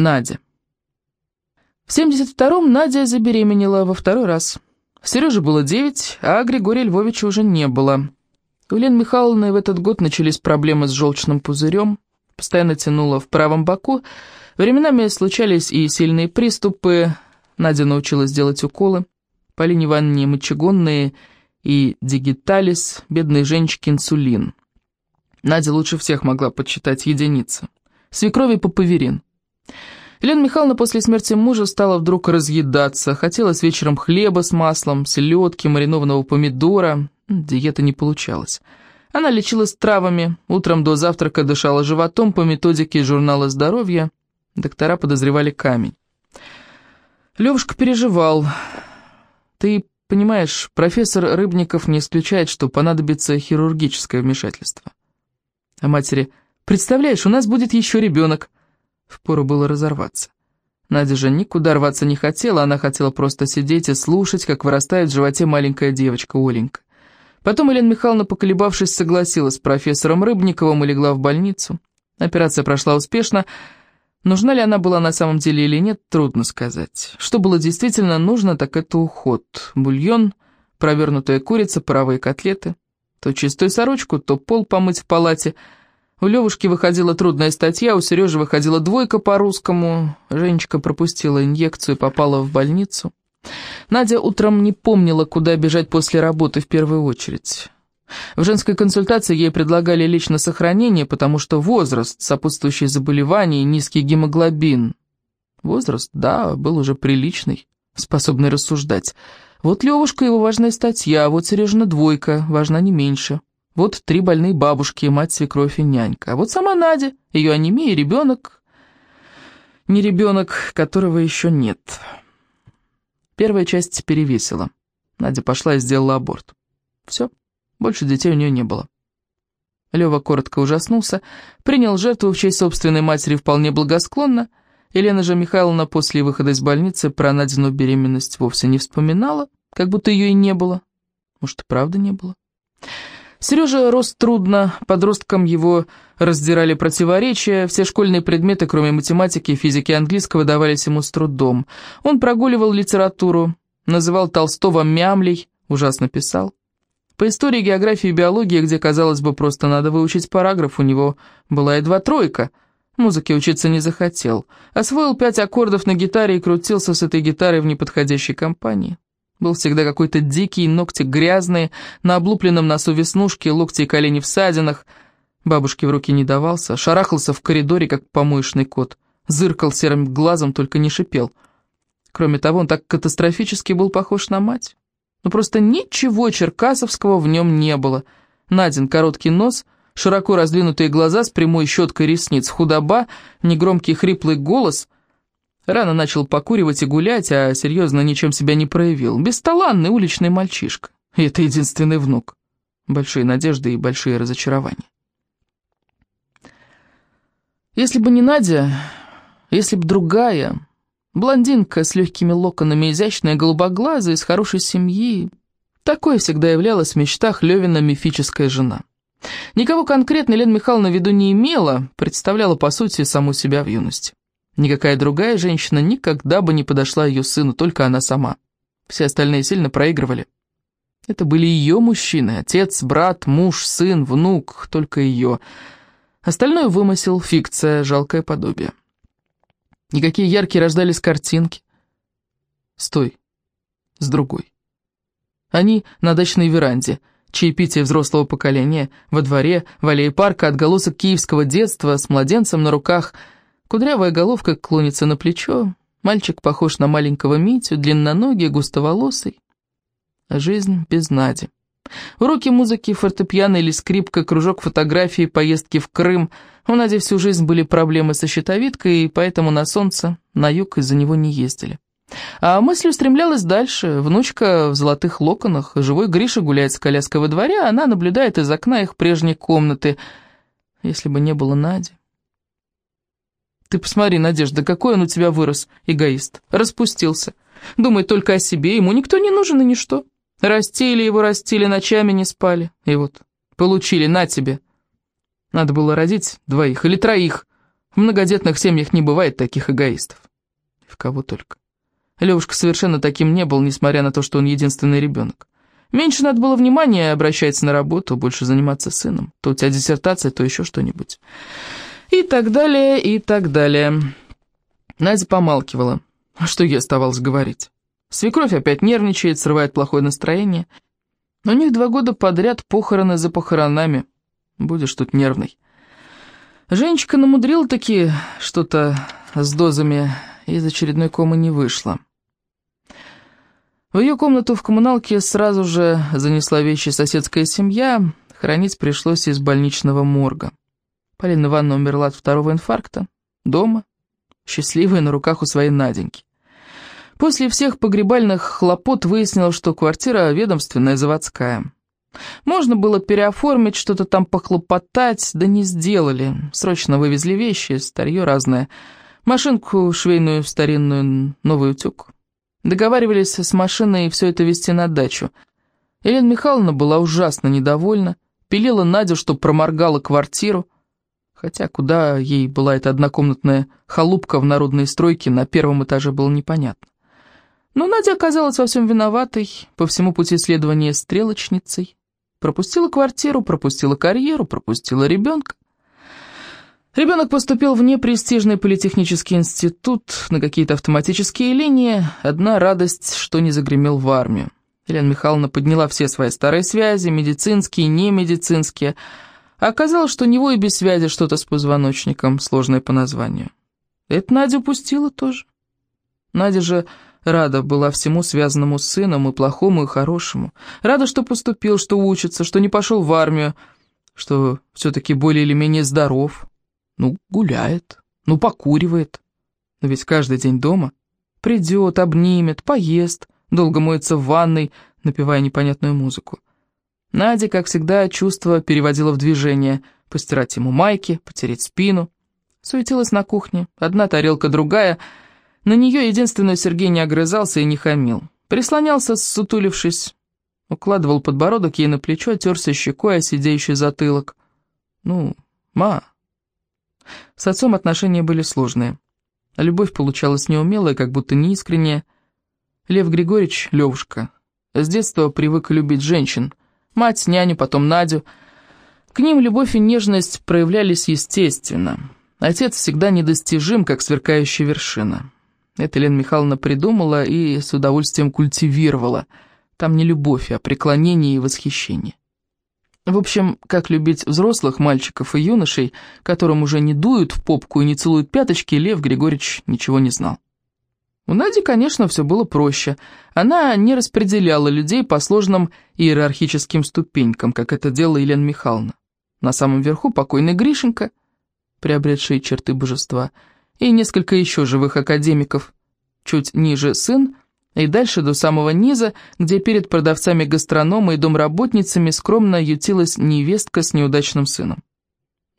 Надя. В 72-м Надя забеременела во второй раз. Сереже было 9, а Григория Львовича уже не было. У Елены Михайловны в этот год начались проблемы с желчным пузырем, постоянно тянуло в правом боку, временами случались и сильные приступы, Надя научилась делать уколы, Полине Ивановне мочегонные и дигиталис, бедной Женечке инсулин. Надя лучше всех могла подсчитать единицы. Свекрови папаверин. Елена Михайловна после смерти мужа стала вдруг разъедаться. Хотелось вечером хлеба с маслом, селедки, маринованного помидора. Диета не получалась. Она лечилась травами, утром до завтрака дышала животом по методике журнала здоровья. Доктора подозревали камень. Левушка переживал. Ты понимаешь, профессор Рыбников не исключает, что понадобится хирургическое вмешательство. А матери, представляешь, у нас будет еще ребенок. Впору было разорваться. Надя же никуда рваться не хотела, она хотела просто сидеть и слушать, как вырастает в животе маленькая девочка Оленька. Потом Елена Михайловна, поколебавшись, согласилась с профессором Рыбниковым и легла в больницу. Операция прошла успешно. Нужна ли она была на самом деле или нет, трудно сказать. Что было действительно нужно, так это уход. Бульон, провернутая курица, паровые котлеты. То чистую сорочку, то пол помыть в палате – у Левушки выходила трудная статья, у Сережи выходила двойка по-русскому. Женечка пропустила инъекцию и попала в больницу. Надя утром не помнила, куда бежать после работы в первую очередь. В женской консультации ей предлагали лечь на сохранение, потому что возраст, сопутствующие заболевания низкий гемоглобин. Возраст, да, был уже приличный, способный рассуждать. Вот Левушка его важная статья, а вот Сережина двойка, важна не меньше. Вот три больные бабушки, мать, свекровь и нянька. А вот сама Надя, ее анемия, ребенок... Не ребенок, которого еще нет. Первая часть перевесила. Надя пошла и сделала аборт. Все, больше детей у нее не было. Лева коротко ужаснулся, принял жертву в честь собственной матери вполне благосклонно. Елена же Михайловна после выхода из больницы про Надину беременность вовсе не вспоминала, как будто ее и не было. Может, и правда не было. Сережа рос трудно, подросткам его раздирали противоречия, все школьные предметы, кроме математики, физики и английского, давались ему с трудом. Он прогуливал литературу, называл Толстого «мямлей», ужасно писал. По истории, географии и биологии, где, казалось бы, просто надо выучить параграф, у него была едва тройка. Музыке учиться не захотел. Освоил пять аккордов на гитаре и крутился с этой гитарой в неподходящей компании. Был всегда какой-то дикий, ногти грязные, на облупленном носу веснушки, локти и колени в садинах. Бабушке в руки не давался, шарахался в коридоре, как помоечный кот. Зыркал серым глазом, только не шипел. Кроме того, он так катастрофически был похож на мать. Но просто ничего черкасовского в нем не было. Надин короткий нос, широко раздвинутые глаза с прямой щеткой ресниц, худоба, негромкий хриплый голос — Рано начал покуривать и гулять, а серьезно ничем себя не проявил. Бесталанный уличный мальчишка. И это единственный внук. Большие надежды и большие разочарования. Если бы не Надя, если бы другая, блондинка с легкими локонами, изящная голубоглазая, из хорошей семьи, такое всегда являлась в мечтах Левина мифическая жена. Никого конкретно Елена Михайловна в виду не имела, представляла, по сути, саму себя в юности. Никакая другая женщина никогда бы не подошла ее сыну, только она сама. Все остальные сильно проигрывали. Это были ее мужчины, отец, брат, муж, сын, внук, только ее. Остальное вымысел, фикция, жалкое подобие. Никакие яркие рождались картинки. Стой, с другой. Они на дачной веранде, чаепитие взрослого поколения, во дворе, в аллее парка, отголосок киевского детства, с младенцем на руках — Кудрявая головка клонится на плечо, мальчик похож на маленького Митю, длинноногий, густоволосый. Жизнь без Нади. Уроки музыки, фортепиано или скрипка, кружок фотографии, поездки в Крым. У Нади всю жизнь были проблемы со щитовидкой, и поэтому на солнце, на юг из-за него не ездили. А мысль устремлялась дальше. Внучка в золотых локонах, живой Гриша гуляет с коляской во дворе, она наблюдает из окна их прежней комнаты. Если бы не было Нади... Ты посмотри, Надежда, какой он у тебя вырос, эгоист. Распустился. Думает только о себе, ему никто не нужен и ничто. Растили его, растили, ночами не спали. И вот, получили, на тебе. Надо было родить двоих или троих. В многодетных семьях не бывает таких эгоистов. В кого только. Левушка совершенно таким не был, несмотря на то, что он единственный ребенок. Меньше надо было внимания обращать на работу, больше заниматься сыном. То у тебя диссертация, то еще что-нибудь. И так далее, и так далее. Надя помалкивала. А что ей оставалось говорить? Свекровь опять нервничает, срывает плохое настроение. У них два года подряд похороны за похоронами. Будешь тут нервный. Женечка намудрила таки что-то с дозами, и из очередной комы не вышла. В ее комнату в коммуналке сразу же занесла вещи соседская семья, хранить пришлось из больничного морга. Полина Ивановна умерла от второго инфаркта, дома, счастливая на руках у своей Наденьки. После всех погребальных хлопот выяснилось, что квартира ведомственная, заводская. Можно было переоформить, что-то там похлопотать, да не сделали. Срочно вывезли вещи, старье разное. Машинку швейную старинную, новый утюг. Договаривались с машиной все это везти на дачу. Елена Михайловна была ужасно недовольна, пилила Надю, что проморгала квартиру. Хотя куда ей была эта однокомнатная халупка в народной стройке, на первом этаже было непонятно. Но Надя оказалась во всем виноватой, по всему пути следования стрелочницей. Пропустила квартиру, пропустила карьеру, пропустила ребенка. Ребенок поступил в непрестижный политехнический институт, на какие-то автоматические линии. Одна радость, что не загремел в армию. Елена Михайловна подняла все свои старые связи, медицинские, немедицинские. А оказалось, что у него и без связи что-то с позвоночником, сложное по названию. Это Надя упустила тоже. Надя же рада была всему связанному с сыном, и плохому, и хорошему. Рада, что поступил, что учится, что не пошел в армию, что все-таки более или менее здоров. Ну, гуляет, ну, покуривает. Но ведь каждый день дома. Придет, обнимет, поест, долго моется в ванной, напевая непонятную музыку. Надя, как всегда, чувство переводила в движение. Постирать ему майки, потереть спину. Суетилась на кухне. Одна тарелка, другая. На нее единственную Сергей не огрызался и не хамил. Прислонялся, сутулившись. Укладывал подбородок ей на плечо, терся щекой о затылок. «Ну, ма, с отцом отношения были сложные. Любовь получалась неумелая, как будто неискренняя. Лев Григорьевич, Левушка, с детства привык любить женщин. Мать, няню, потом Надю. К ним любовь и нежность проявлялись естественно. Отец всегда недостижим, как сверкающая вершина. Это Лена Михайловна придумала и с удовольствием культивировала. Там не любовь, а преклонение и восхищение. В общем, как любить взрослых мальчиков и юношей, которым уже не дуют в попку и не целуют пяточки, Лев Григорьевич ничего не знал. У Нади, конечно, все было проще. Она не распределяла людей по сложным иерархическим ступенькам, как это делала Елена Михайловна. На самом верху покойный Гришенька, приобретший черты божества, и несколько еще живых академиков. Чуть ниже сын, и дальше до самого низа, где перед продавцами гастронома и домработницами скромно ютилась невестка с неудачным сыном.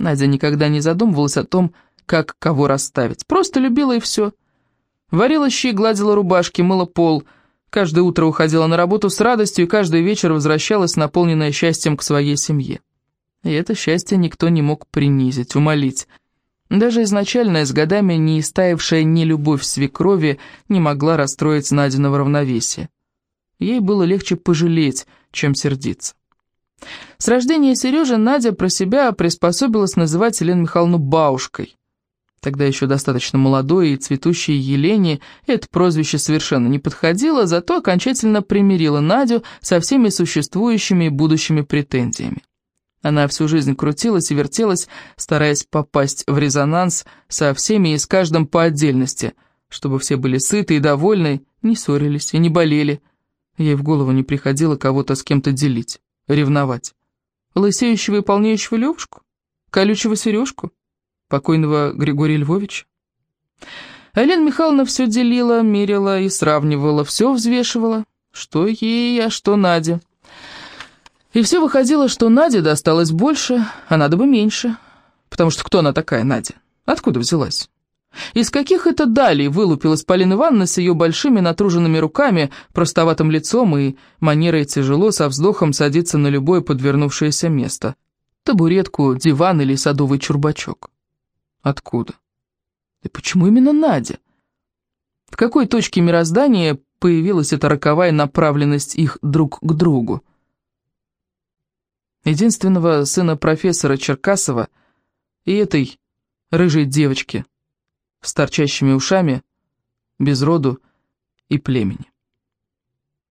Надя никогда не задумывалась о том, как кого расставить. Просто любила и все. Варила щи, гладила рубашки, мыла пол. Каждое утро уходила на работу с радостью и каждый вечер возвращалась, наполненная счастьем к своей семье. И это счастье никто не мог принизить, умолить. Даже изначальная, с годами не истаившая ни любовь свекрови, не могла расстроить Надиного равновесия. Ей было легче пожалеть, чем сердиться. С рождения Сережи Надя про себя приспособилась называть Елену Михайловну бабушкой. Тогда еще достаточно молодой и цветущей Елене это прозвище совершенно не подходило, зато окончательно примирило Надю со всеми существующими и будущими претензиями. Она всю жизнь крутилась и вертелась, стараясь попасть в резонанс со всеми и с каждым по отдельности, чтобы все были сыты и довольны, не ссорились и не болели. Ей в голову не приходило кого-то с кем-то делить, ревновать. Лысеющего и полнеющего Левушку? Колючего Сережку? Покойного Григория Львовича? Алена Михайловна все делила, мерила и сравнивала, все взвешивала. Что ей, а что Наде. И все выходило, что Наде досталось больше, а надо бы меньше. Потому что кто она такая, Надя? Откуда взялась? Из каких это далей вылупилась Полина Ивановна с ее большими натруженными руками, простоватым лицом и манерой тяжело со вздохом садиться на любое подвернувшееся место? Табуретку, диван или садовый чурбачок. Откуда? И почему именно Надя? В какой точке мироздания появилась эта роковая направленность их друг к другу? Единственного сына профессора Черкасова и этой рыжей девочки с торчащими ушами, без роду и племени.